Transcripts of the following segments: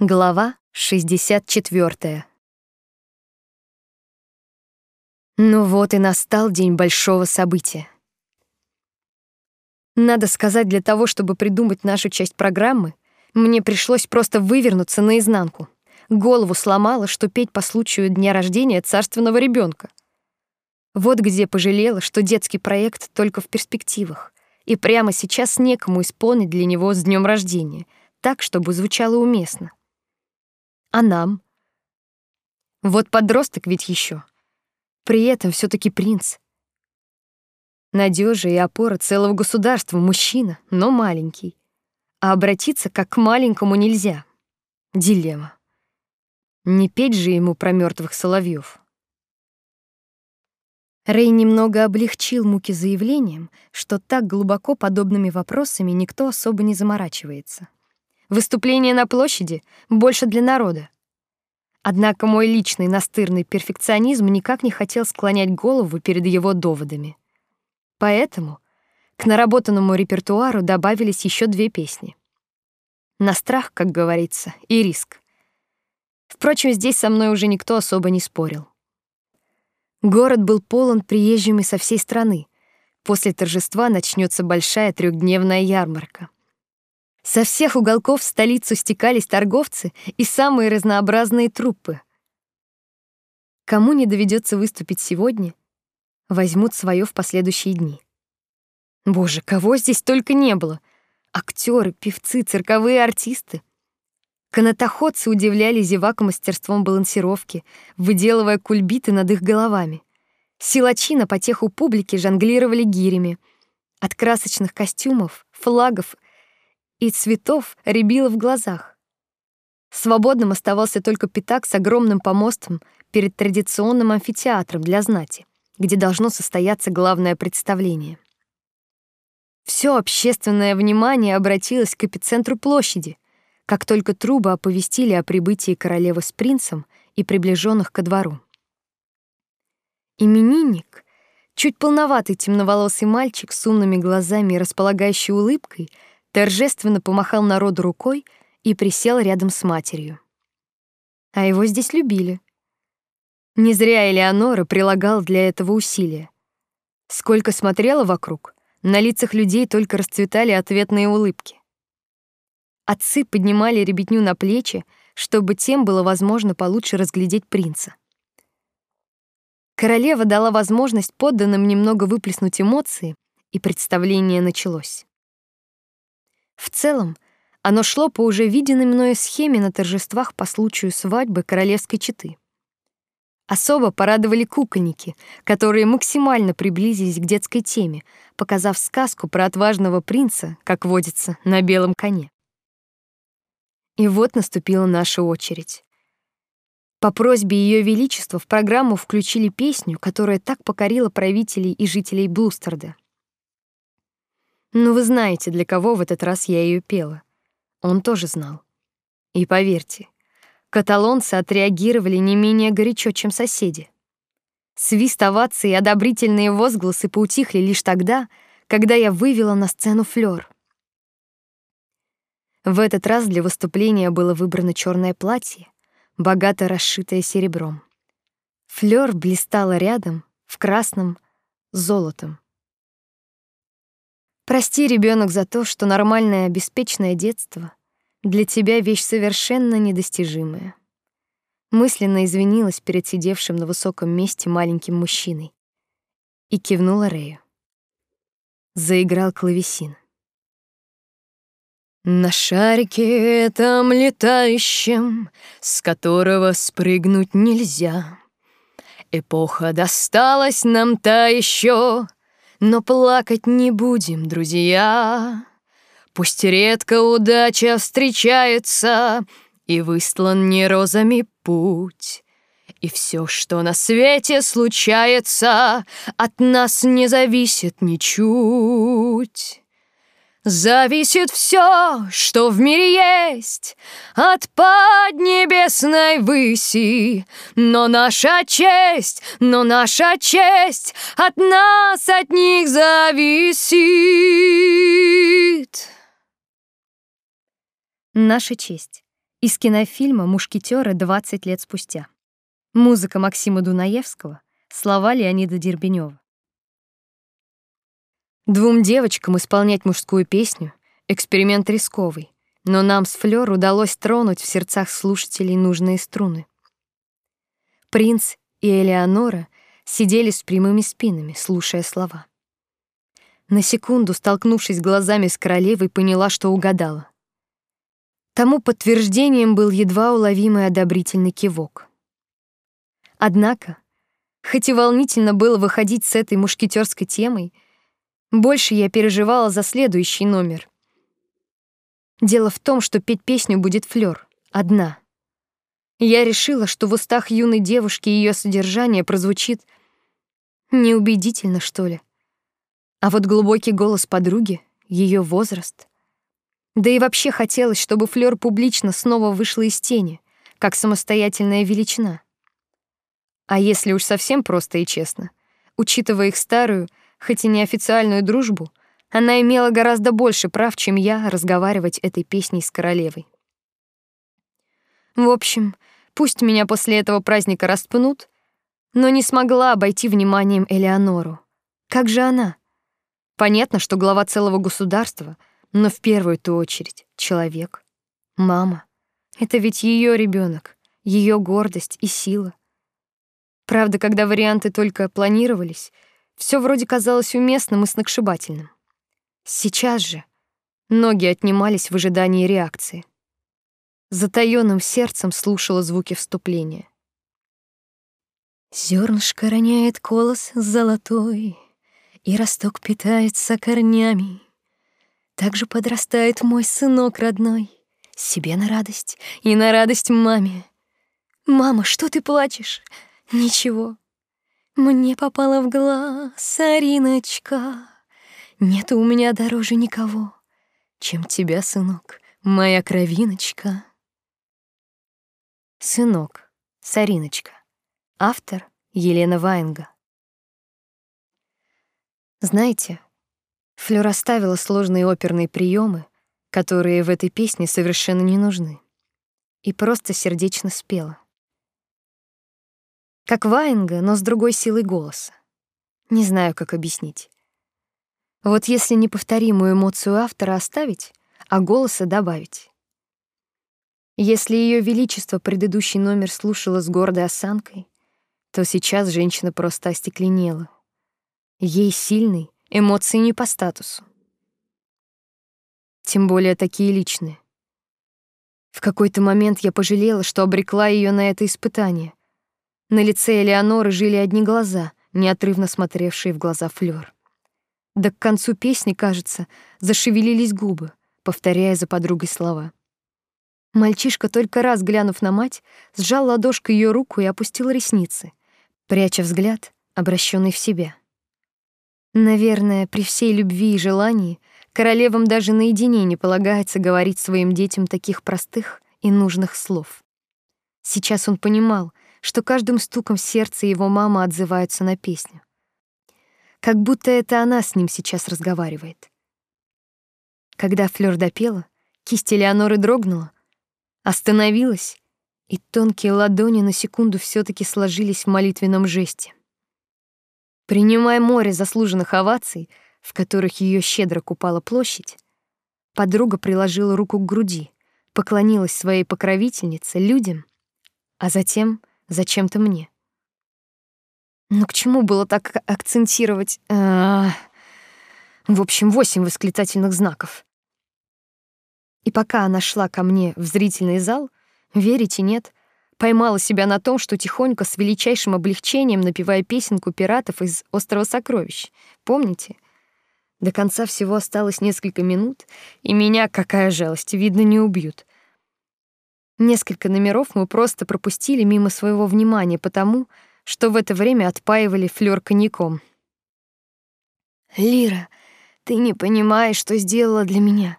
Глава 64. Ну вот и настал день большого события. Надо сказать, для того, чтобы придумать нашу часть программы, мне пришлось просто вывернуться наизнанку. Голову сломала, что петь по случаю дня рождения царственного ребенка. Вот где пожалела, что детский проект только в перспективах, и прямо сейчас некому исполнить для него с днем рождения, так, чтобы звучало уместно. А нам? Вот подросток ведь еще. При этом все таки принц. Надежа и опора целого государства, мужчина, но маленький. А обратиться как к маленькому нельзя. Дилемма. Не петь же ему про мертвых соловьев. Рэй немного облегчил муки заявлением, что так глубоко подобными вопросами никто особо не заморачивается. Выступление на площади больше для народа. Однако мой личный настырный перфекционизм никак не хотел склонять голову перед его доводами. Поэтому к наработанному репертуару добавились еще две песни. На страх, как говорится, и риск. Впрочем, здесь со мной уже никто особо не спорил. Город был полон приезжими со всей страны. После торжества начнется большая трехдневная ярмарка. Со всех уголков в столицу стекались торговцы и самые разнообразные труппы. Кому не доведется выступить сегодня, возьмут свое в последующие дни. Боже, кого здесь только не было. Актеры, певцы, цирковые артисты. Канатоходцы удивляли зевак мастерством балансировки, выделывая кульбиты над их головами. Силачи на потеху публики жонглировали гирями. От красочных костюмов, флагов — и цветов рябило в глазах. Свободным оставался только пятак с огромным помостом перед традиционным амфитеатром для знати, где должно состояться главное представление. Все общественное внимание обратилось к эпицентру площади, как только трубы оповестили о прибытии королевы с принцем и приближенных ко двору. Именинник, чуть полноватый темноволосый мальчик с умными глазами и располагающей улыбкой — торжественно помахал народу рукой и присел рядом с матерью. А его здесь любили. Не зря Элеонора прилагал для этого усилия. Сколько смотрела вокруг, на лицах людей только расцветали ответные улыбки. Отцы поднимали ребятню на плечи, чтобы тем было возможно получше разглядеть принца. Королева дала возможность подданным немного выплеснуть эмоции, и представление началось. В целом, оно шло по уже виденной мною схеме на торжествах по случаю свадьбы королевской четы. Особо порадовали кукольники, которые максимально приблизились к детской теме, показав сказку про отважного принца, как водится, на белом коне. И вот наступила наша очередь. По просьбе Ее Величества в программу включили песню, которая так покорила правителей и жителей Блустерда — ну вы знаете, для кого в этот раз я ее пела. Он тоже знал. И поверьте, каталонцы отреагировали не менее горячо, чем соседи. Свист оваций и одобрительные возгласы поутихли лишь тогда, когда я вывела на сцену флёр. В этот раз для выступления было выбрано черное платье, богато расшитое серебром. Флёр блистала рядом в красном золотом. Прости, ребенок, за то, что нормальное беспечное детство для тебя вещь совершенно недостижимая. Мысленно извинилась перед сидевшим на высоком месте маленьким мужчиной и кивнула Рэю. Заиграл клавесин. На шарике этом летающем, с которого спрыгнуть нельзя, Эпоха досталась нам та еще, но плакать не будем, друзья. Пусть редко удача встречается, И выстлан не розами путь. И все, что на свете случается, От нас не зависит ничуть. Зависит все, что в мире есть, От поднебесной выси. Но наша честь, но наша честь От нас, от них зависит. Наша честь. Из кинофильма «Мушкетеры» 20 лет спустя. Музыка Максима Дунаевского, слова Леонида Дербенева. Двум девочкам исполнять мужскую песню — эксперимент рисковый, но нам с Флёр удалось тронуть в сердцах слушателей нужные струны. Принц и Элеонора сидели с прямыми спинами, слушая слова. На секунду, столкнувшись глазами с королевой, поняла, что угадала. Тому подтверждением был едва уловимый одобрительный кивок. Однако, хоть и волнительно было выходить с этой мушкетерской темой, больше я переживала за следующий номер. Дело в том, что петь песню будет Флёр, одна. Я решила, что в устах юной девушки ее содержание прозвучит неубедительно, что ли. А вот глубокий голос подруги, ее возраст, да и вообще хотелось, чтобы Флёр публично снова вышла из тени, как самостоятельная величина. А если уж совсем просто и честно, учитывая их старую, хоть и неофициальную дружбу, она имела гораздо больше прав, чем я, разговаривать этой песней с королевой. В общем, пусть меня после этого праздника распнут, но не смогла обойти вниманием Элеонору. Как же она? Понятно, что глава целого государства — но в первую-то очередь человек, мама. Это ведь ее ребенок, ее гордость и сила. Правда, когда варианты только планировались, все вроде казалось уместным и сногсшибательным. Сейчас же ноги отнимались в ожидании реакции. Затаённым сердцем слушала звуки вступления. Зернышко роняет колос золотой, И росток питается корнями. Так же подрастает мой сынок родной, себе на радость и на радость маме. Мама, что ты плачешь? Ничего. Мне попала в глаз Ариночка. Нет у меня дороже никого, чем тебя, сынок, моя кровиночка. Сынок, Сариночка. Автор Елена Ваенга. Знаете, Флёр оставила сложные оперные приемы, которые в этой песне совершенно не нужны, и просто сердечно спела. Как Ваенга, но с другой силой голоса. Не знаю, как объяснить. Вот если неповторимую эмоцию автора оставить, а голоса добавить. Если ее величество предыдущий номер слушала с гордой осанкой, то сейчас женщина просто остекленела. Ей сильный, Эмоции не по статусу. Тем более такие личные. В какой-то момент я пожалела, что обрекла ее на это испытание. На лице Элеоноры жили одни глаза, неотрывно смотревшие в глаза Флёр. Да к концу песни, кажется, зашевелились губы, повторяя за подругой слова. Мальчишка, только раз глянув на мать, сжал ладошкой ее руку и опустил ресницы, пряча взгляд, обращенный в себя. Наверное, при всей любви и желании королевам даже наедине не полагается говорить своим детям таких простых и нужных слов. Сейчас он понимал, что каждым стуком сердца его мама отзывается на песню. Как будто это она с ним сейчас разговаривает. Когда Флёр допела, кисть Элеоноры дрогнула, остановилась, и тонкие ладони на секунду все таки сложились в молитвенном жесте. Принимая море заслуженных оваций, в которых ее щедро купала площадь, подруга приложила руку к груди, поклонилась своей покровительнице, людям, а затем зачем-то мне. Ну к чему было так акцентировать? -а. В общем, восемь восклицательных знаков. И пока она шла ко мне в зрительный зал, верите нет, Поймала себя на том, что тихонько с величайшим облегчением напевая песенку пиратов из «Острова сокровищ». Помните? До конца всего осталось несколько минут, и меня, какая жалость, видно, не убьют. Несколько номеров мы просто пропустили мимо своего внимания потому, что в это время отпаивали флёр коньяком. «Лира, ты не понимаешь, что сделала для меня»,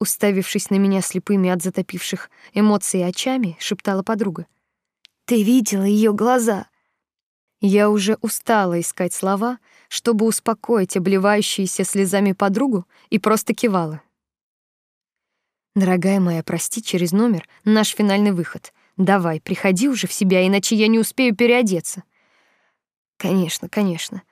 уставившись на меня слепыми от затопивших эмоций очами, шептала подруга. Ты видела ее глаза? Я уже устала искать слова, чтобы успокоить обливающуюся слезами подругу, и просто кивала. Дорогая моя, прости, через номер наш финальный выход. Давай, приходи уже в себя, иначе я не успею переодеться. Конечно, конечно.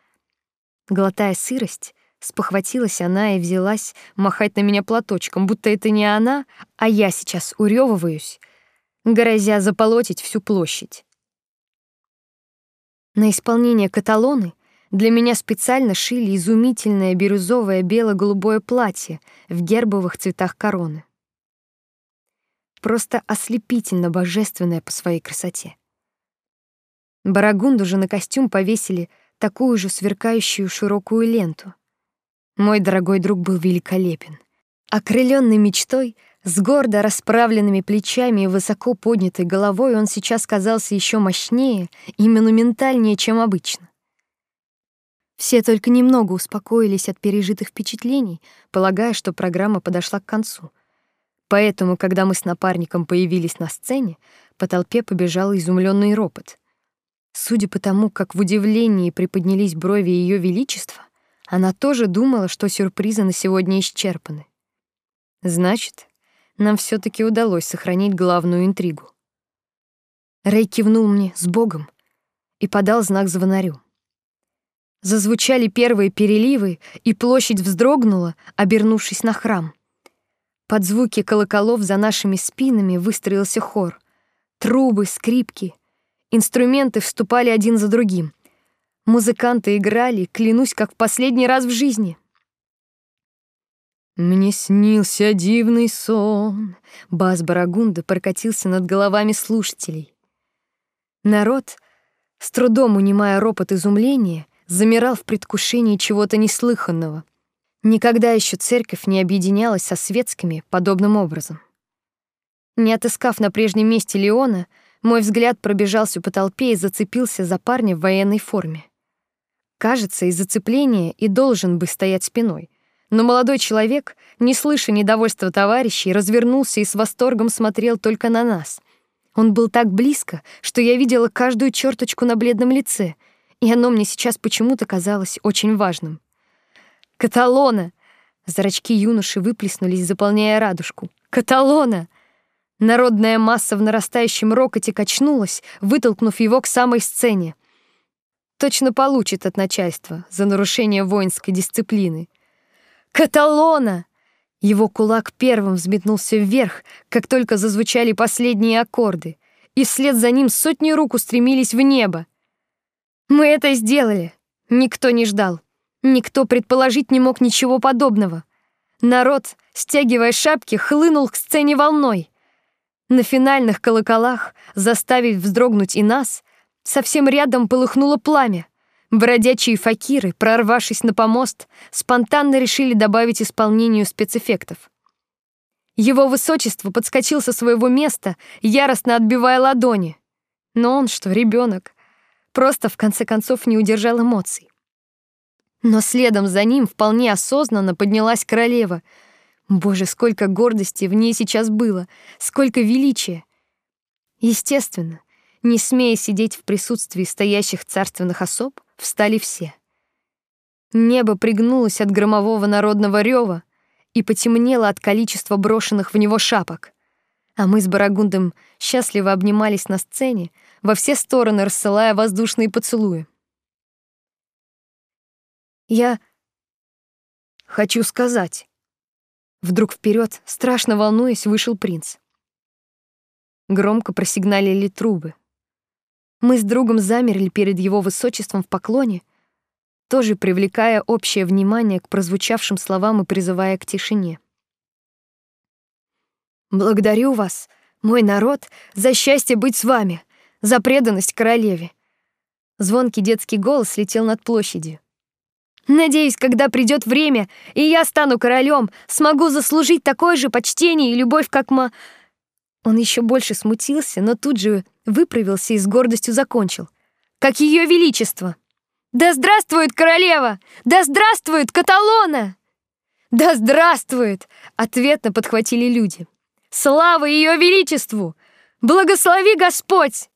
Глотая сырость, спохватилась она и взялась махать на меня платочком, будто это не она, а я сейчас урёвываюсь, грозя заполотить всю площадь. На исполнение каталоны для меня специально шили изумительное бирюзовое бело-голубое платье в гербовых цветах короны. Просто ослепительно божественное по своей красоте. Барагунду же на костюм повесили такую же сверкающую широкую ленту. Мой дорогой друг был великолепен. Окрылённый мечтой, с гордо расправленными плечами и высоко поднятой головой, он сейчас казался еще мощнее и монументальнее, чем обычно. Все только немного успокоились от пережитых впечатлений, полагая, что программа подошла к концу. Поэтому, когда мы с напарником появились на сцене, по толпе побежал изумленный ропот. Судя по тому, как в удивлении приподнялись брови ее величества, она тоже думала, что сюрпризы на сегодня исчерпаны. Значит, нам все таки удалось сохранить главную интригу. Рэй кивнул мне с Богом и подал знак звонарю. Зазвучали первые переливы, и площадь вздрогнула, обернувшись на храм. Под звуки колоколов за нашими спинами выстроился хор. Трубы, скрипки, инструменты вступали один за другим. Музыканты играли, клянусь, как в последний раз в жизни. Мне снился дивный сон. Бас Барагунда прокатился над головами слушателей. Народ, с трудом унимая ропот изумления, замирал в предвкушении чего-то неслыханного. Никогда еще церковь не объединялась со светскими подобным образом. Не отыскав на прежнем месте Леона, мой взгляд пробежался по толпе и зацепился за парня в военной форме. Кажется, из зацепления и должен бы стоять спиной. Но молодой человек, не слыша недовольства товарищей, развернулся и с восторгом смотрел только на нас. Он был так близко, что я видела каждую черточку на бледном лице — и оно мне сейчас почему-то казалось очень важным. «Каталона!» Зрачки юноши выплеснулись, заполняя радужку. «Каталона!» Народная масса в нарастающем рокоте качнулась, вытолкнув его к самой сцене. Точно получит от начальства за нарушение воинской дисциплины. «Каталона!» Его кулак первым взметнулся вверх, как только зазвучали последние аккорды, и вслед за ним сотни рук устремились в небо. Мы это сделали. Никто не ждал. Никто предположить не мог ничего подобного. Народ, стягивая шапки, хлынул к сцене волной. На финальных колоколах, заставив вздрогнуть и нас, совсем рядом полыхнуло пламя. Бродячие факиры, прорвавшись на помост, спонтанно решили добавить исполнению спецэффектов. Его высочество подскочил со своего места, яростно отбивая ладони. Но он что, ребенок? Просто, в конце концов, не удержал эмоций. Но следом за ним вполне осознанно поднялась королева. Боже, сколько гордости в ней сейчас было, сколько величия. Естественно, не смея сидеть в присутствии стоящих царственных особ, встали все. Небо пригнулось от громового народного рева и потемнело от количества брошенных в него шапок а мы с Барагундом счастливо обнимались на сцене, во все стороны рассылая воздушные поцелуи. Я хочу сказать. Вдруг вперед, страшно волнуясь, вышел принц. Громко просигналили трубы. Мы с другом замерли перед его высочеством в поклоне, тоже привлекая общее внимание к прозвучавшим словам и призывая к тишине. Благодарю вас, мой народ, за счастье быть с вами, за преданность королеве. Звонкий детский голос летел над площадью. Надеюсь, когда придет время, и я стану королем, смогу заслужить такое же почтение и любовь, как ма. Он еще больше смутился, но тут же выправился и с гордостью закончил. Как ее величество. Да здравствует королева! Да здравствует Каталона! Да здравствует! Ответно подхватили люди. Слава Ее Величеству! Благослови Господь!»